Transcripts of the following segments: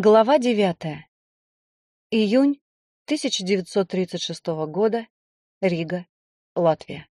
Глава 9. Июнь 1936 года. Рига, Латвия.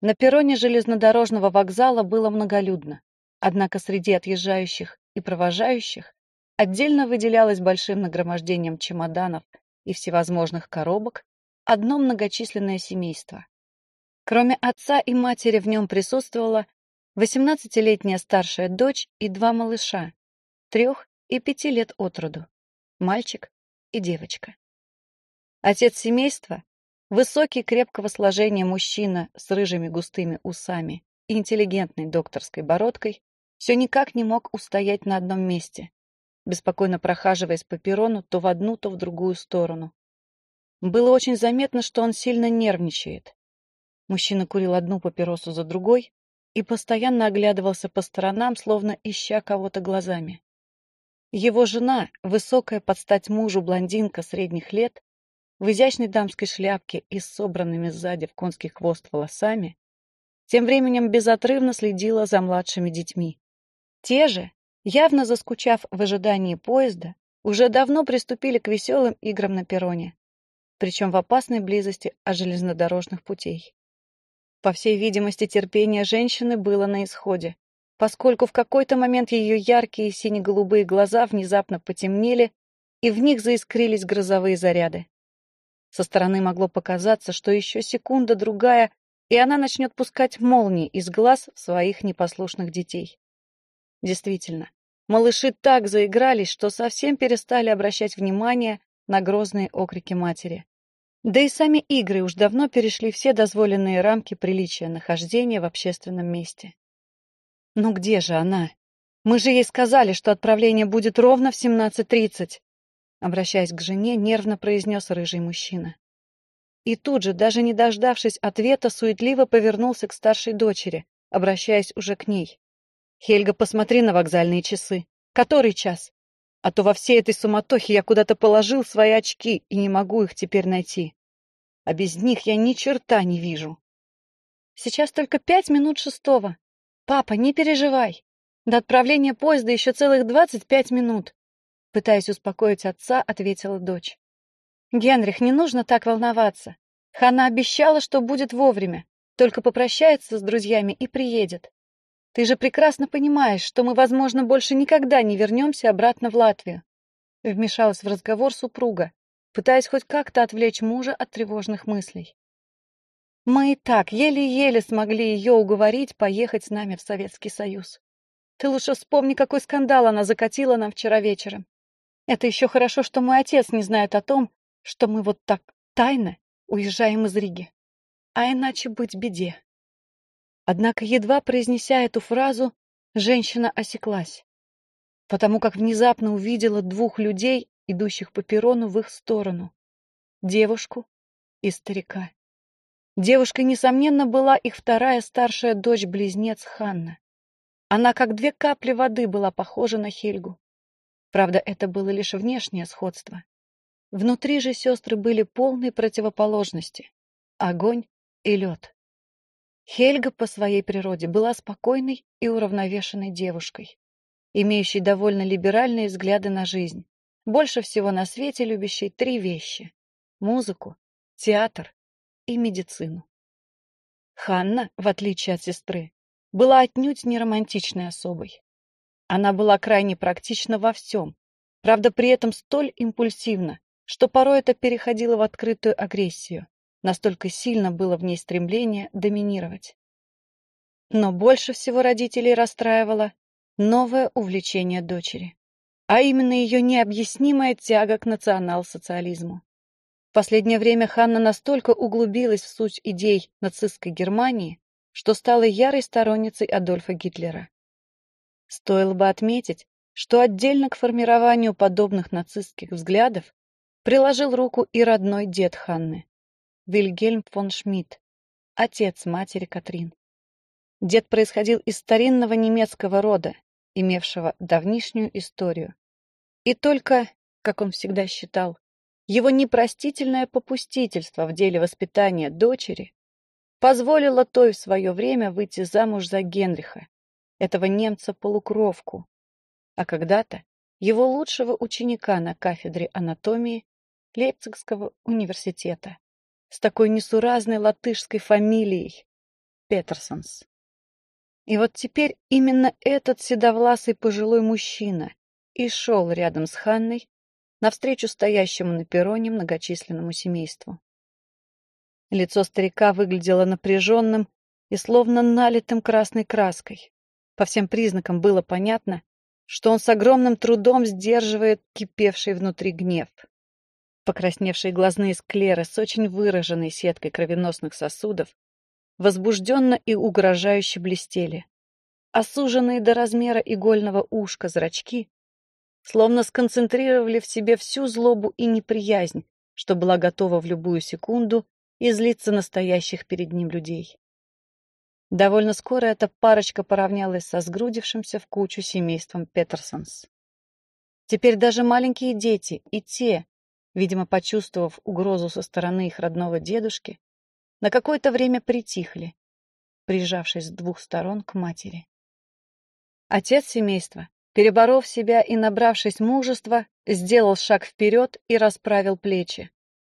На перроне железнодорожного вокзала было многолюдно, однако среди отъезжающих и провожающих отдельно выделялось большим нагромождением чемоданов и всевозможных коробок одно многочисленное семейство. Кроме отца и матери в нем присутствовала 18-летняя старшая дочь и два малыша, трех и пяти лет от роду, мальчик и девочка. Отец семейства, высокий крепкого сложения мужчина с рыжими густыми усами и интеллигентной докторской бородкой, все никак не мог устоять на одном месте, беспокойно прохаживаясь по перрону то в одну, то в другую сторону. Было очень заметно, что он сильно нервничает. Мужчина курил одну папиросу за другой и постоянно оглядывался по сторонам, словно ища кого-то глазами. Его жена, высокая под стать мужу блондинка средних лет, в изящной дамской шляпке и с собранными сзади в конский хвост волосами, тем временем безотрывно следила за младшими детьми. Те же, явно заскучав в ожидании поезда, уже давно приступили к веселым играм на перроне, причем в опасной близости от железнодорожных путей. По всей видимости, терпение женщины было на исходе поскольку в какой-то момент ее яркие сине-голубые глаза внезапно потемнели, и в них заискрились грозовые заряды. Со стороны могло показаться, что еще секунда-другая, и она начнет пускать молнии из глаз своих непослушных детей. Действительно, малыши так заигрались, что совсем перестали обращать внимание на грозные окрики матери. Да и сами игры уж давно перешли все дозволенные рамки приличия нахождения в общественном месте. Ну где же она? Мы же ей сказали, что отправление будет ровно в 17.30. Обращаясь к жене, нервно произнес рыжий мужчина. И тут же, даже не дождавшись ответа, суетливо повернулся к старшей дочери, обращаясь уже к ней. «Хельга, посмотри на вокзальные часы. Который час? А то во всей этой суматохе я куда-то положил свои очки и не могу их теперь найти. А без них я ни черта не вижу». «Сейчас только пять минут шестого», «Папа, не переживай. До отправления поезда еще целых двадцать пять минут», пытаясь успокоить отца, ответила дочь. «Генрих, не нужно так волноваться. Ханна обещала, что будет вовремя, только попрощается с друзьями и приедет. Ты же прекрасно понимаешь, что мы, возможно, больше никогда не вернемся обратно в Латвию». Вмешалась в разговор супруга, пытаясь хоть как-то отвлечь мужа от тревожных мыслей. Мы и так еле-еле смогли ее уговорить поехать с нами в Советский Союз. Ты лучше вспомни, какой скандал она закатила нам вчера вечером. Это еще хорошо, что мой отец не знает о том, что мы вот так тайно уезжаем из Риги. А иначе быть беде. Однако, едва произнеся эту фразу, женщина осеклась, потому как внезапно увидела двух людей, идущих по перрону в их сторону. Девушку и старика. Девушкой, несомненно, была их вторая старшая дочь-близнец Ханна. Она, как две капли воды, была похожа на Хельгу. Правда, это было лишь внешнее сходство. Внутри же сестры были полной противоположности — огонь и лед. Хельга по своей природе была спокойной и уравновешенной девушкой, имеющей довольно либеральные взгляды на жизнь, больше всего на свете любящей три вещи — музыку, театр и медицину. Ханна, в отличие от сестры, была отнюдь не романтичной особой. Она была крайне практична во всем, правда при этом столь импульсивна, что порой это переходило в открытую агрессию, настолько сильно было в ней стремление доминировать. Но больше всего родителей расстраивало новое увлечение дочери, а именно ее необъяснимая тяга к национал-социализму. В последнее время Ханна настолько углубилась в суть идей нацистской Германии, что стала ярой сторонницей Адольфа Гитлера. Стоило бы отметить, что отдельно к формированию подобных нацистских взглядов приложил руку и родной дед Ханны, Вильгельм фон Шмидт, отец матери Катрин. Дед происходил из старинного немецкого рода, имевшего давнишнюю историю. И только, как он всегда считал, его непростительное попустительство в деле воспитания дочери позволило той в свое время выйти замуж за Генриха, этого немца-полукровку. А когда-то его лучшего ученика на кафедре анатомии Лейпцигского университета с такой несуразной латышской фамилией Петерсонс. И вот теперь именно этот седовласый пожилой мужчина и шел рядом с Ханной навстречу стоящему на перроне многочисленному семейству. Лицо старика выглядело напряженным и словно налитым красной краской. По всем признакам было понятно, что он с огромным трудом сдерживает кипевший внутри гнев. Покрасневшие глазные склеры с очень выраженной сеткой кровеносных сосудов возбужденно и угрожающе блестели. Осуженные до размера игольного ушка зрачки словно сконцентрировали в себе всю злобу и неприязнь, что была готова в любую секунду излиться настоящих перед ним людей. Довольно скоро эта парочка поравнялась со сгрудившимся в кучу семейством Петерсонс. Теперь даже маленькие дети и те, видимо, почувствовав угрозу со стороны их родного дедушки, на какое-то время притихли, прижавшись с двух сторон к матери. Отец семейства, переборов себя и набравшись мужества, сделал шаг вперед и расправил плечи,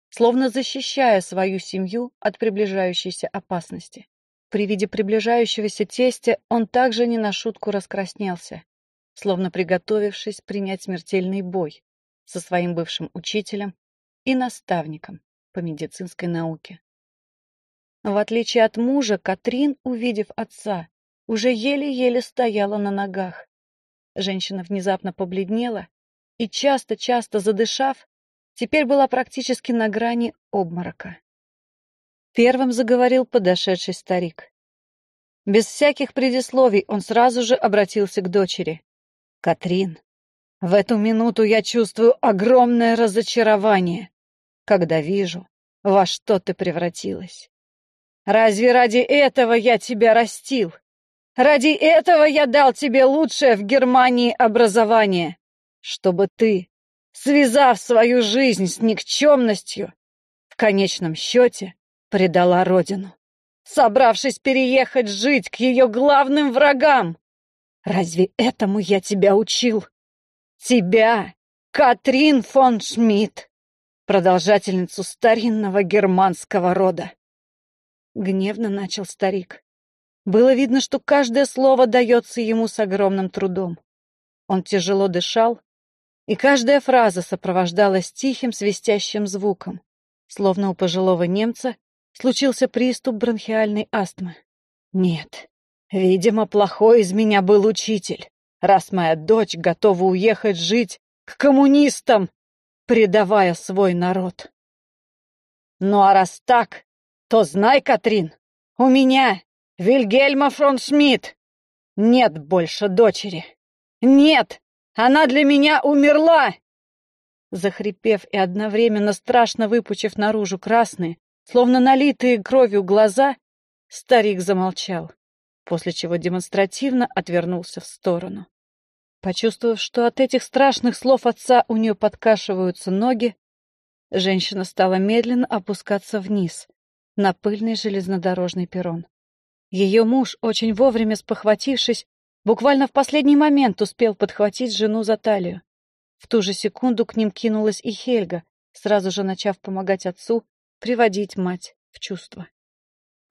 словно защищая свою семью от приближающейся опасности. При виде приближающегося тестя он также не на шутку раскраснелся, словно приготовившись принять смертельный бой со своим бывшим учителем и наставником по медицинской науке. В отличие от мужа, Катрин, увидев отца, уже еле-еле стояла на ногах. Женщина внезапно побледнела и, часто-часто задышав, теперь была практически на грани обморока. Первым заговорил подошедший старик. Без всяких предисловий он сразу же обратился к дочери. «Катрин, в эту минуту я чувствую огромное разочарование, когда вижу, во что ты превратилась. Разве ради этого я тебя растил? Ради этого я дал тебе лучшее в Германии образование, чтобы ты, связав свою жизнь с никчемностью, в конечном счете предала родину, собравшись переехать жить к ее главным врагам. Разве этому я тебя учил? Тебя, Катрин фон Шмидт, продолжательницу старинного германского рода. Гневно начал старик. Было видно, что каждое слово дается ему с огромным трудом. Он тяжело дышал, и каждая фраза сопровождалась тихим свистящим звуком, словно у пожилого немца случился приступ бронхиальной астмы. Нет, видимо, плохой из меня был учитель, раз моя дочь готова уехать жить к коммунистам, предавая свой народ. Ну а раз так, то знай, Катрин, у меня, Вильгельма фрон Шмидт, нет больше дочери. Нет, она для меня умерла!» Захрипев и одновременно страшно выпучив наружу красные, Словно налитые кровью глаза, старик замолчал, после чего демонстративно отвернулся в сторону. Почувствовав, что от этих страшных слов отца у нее подкашиваются ноги, женщина стала медленно опускаться вниз, на пыльный железнодорожный перрон. Ее муж, очень вовремя спохватившись, буквально в последний момент успел подхватить жену за талию. В ту же секунду к ним кинулась и Хельга, сразу же начав помогать отцу приводить мать в чувство.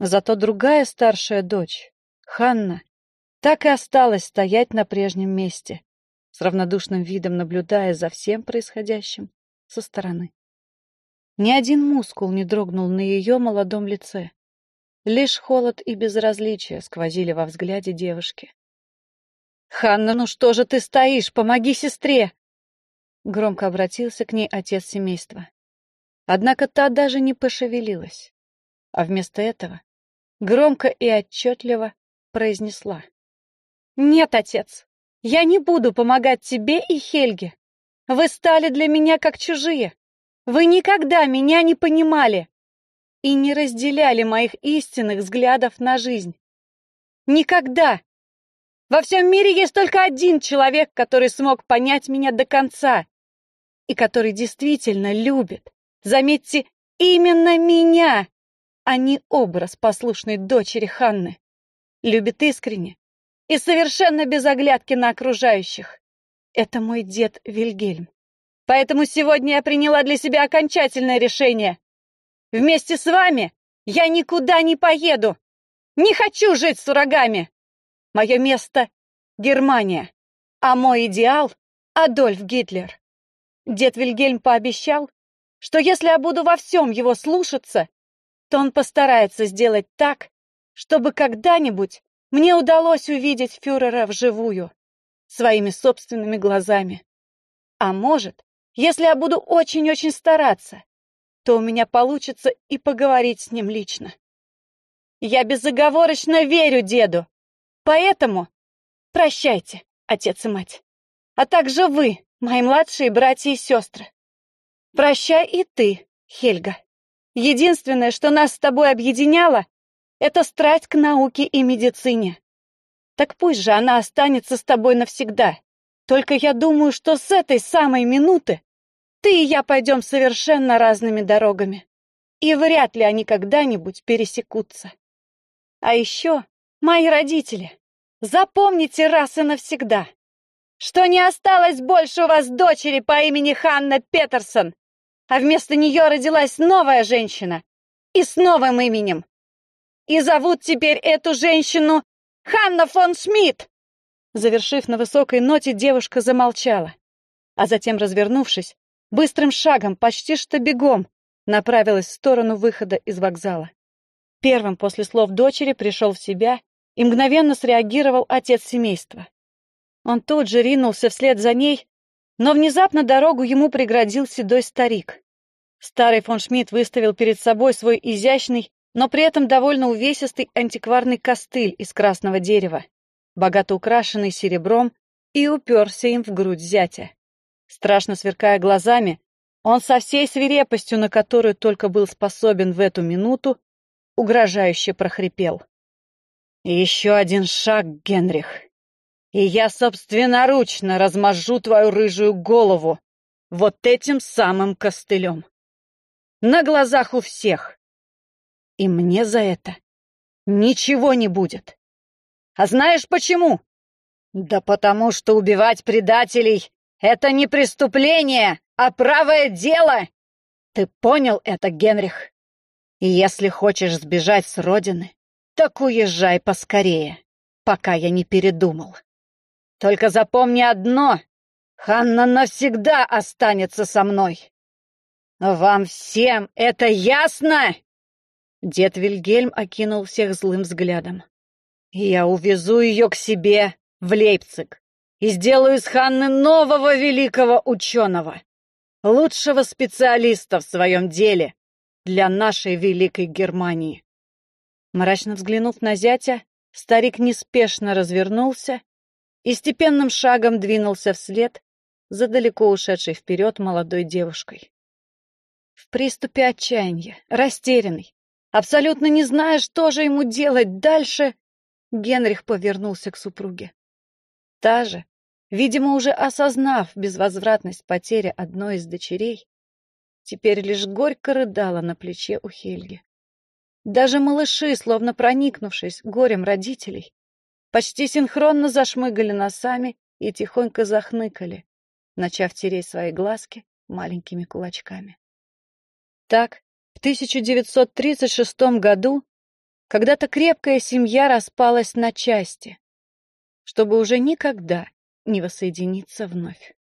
Зато другая старшая дочь, Ханна, так и осталась стоять на прежнем месте, с равнодушным видом наблюдая за всем происходящим со стороны. Ни один мускул не дрогнул на ее молодом лице. Лишь холод и безразличие сквозили во взгляде девушки. «Ханна, ну что же ты стоишь? Помоги сестре!» Громко обратился к ней отец семейства. Однако та даже не пошевелилась, а вместо этого громко и отчетливо произнесла. «Нет, отец, я не буду помогать тебе и Хельге. Вы стали для меня как чужие. Вы никогда меня не понимали и не разделяли моих истинных взглядов на жизнь. Никогда! Во всем мире есть только один человек, который смог понять меня до конца и который действительно любит, Заметьте, именно меня, а не образ послушной дочери Ханны. Любит искренне и совершенно без оглядки на окружающих. это мой дед Вильгельм. Поэтому сегодня я приняла для себя окончательное решение. Вместе с вами я никуда не поеду. Не хочу жить с урагами. Мое место — Германия, а мой идеал — Адольф Гитлер. Дед Вильгельм пообещал, что если я буду во всем его слушаться, то он постарается сделать так, чтобы когда-нибудь мне удалось увидеть фюрера вживую, своими собственными глазами. А может, если я буду очень-очень стараться, то у меня получится и поговорить с ним лично. Я безоговорочно верю деду, поэтому прощайте, отец и мать, а также вы, мои младшие братья и сестры. Прощай и ты, Хельга. Единственное, что нас с тобой объединяло, это страсть к науке и медицине. Так пусть же она останется с тобой навсегда. Только я думаю, что с этой самой минуты ты и я пойдем совершенно разными дорогами. И вряд ли они когда-нибудь пересекутся. А еще мои родители. Запомните раз и навсегда, что не осталось больше у вас дочери по имени Ханна Петерсон, а вместо нее родилась новая женщина и с новым именем. И зовут теперь эту женщину Ханна фон Шмидт!» Завершив на высокой ноте, девушка замолчала, а затем, развернувшись, быстрым шагом, почти что бегом, направилась в сторону выхода из вокзала. Первым после слов дочери пришел в себя и мгновенно среагировал отец семейства. Он тут же ринулся вслед за ней, но внезапно дорогу ему преградил седой старик. Старый фон Шмидт выставил перед собой свой изящный, но при этом довольно увесистый антикварный костыль из красного дерева, богато украшенный серебром, и уперся им в грудь зятя. Страшно сверкая глазами, он со всей свирепостью, на которую только был способен в эту минуту, угрожающе прохрипел. «Еще один шаг, Генрих, и я собственноручно размажу твою рыжую голову вот этим самым костылем на глазах у всех. И мне за это ничего не будет. А знаешь почему? Да потому что убивать предателей — это не преступление, а правое дело. Ты понял это, Генрих? И если хочешь сбежать с родины, так уезжай поскорее, пока я не передумал. Только запомни одно — Ханна навсегда останется со мной. «Вам всем это ясно?» Дед Вильгельм окинул всех злым взглядом. «Я увезу ее к себе в Лейпциг и сделаю из Ханны нового великого ученого, лучшего специалиста в своем деле для нашей великой Германии». Мрачно взглянув на зятя, старик неспешно развернулся и степенным шагом двинулся вслед за далеко ушедшей вперед молодой девушкой. В приступе отчаяния, растерянный, абсолютно не зная, что же ему делать дальше, Генрих повернулся к супруге. Та же, видимо, уже осознав безвозвратность потери одной из дочерей, теперь лишь горько рыдала на плече у Хельги. Даже малыши, словно проникнувшись горем родителей, почти синхронно зашмыгали носами и тихонько захныкали, начав тереть свои глазки маленькими кулачками. Так, в 1936 году когда-то крепкая семья распалась на части, чтобы уже никогда не воссоединиться вновь.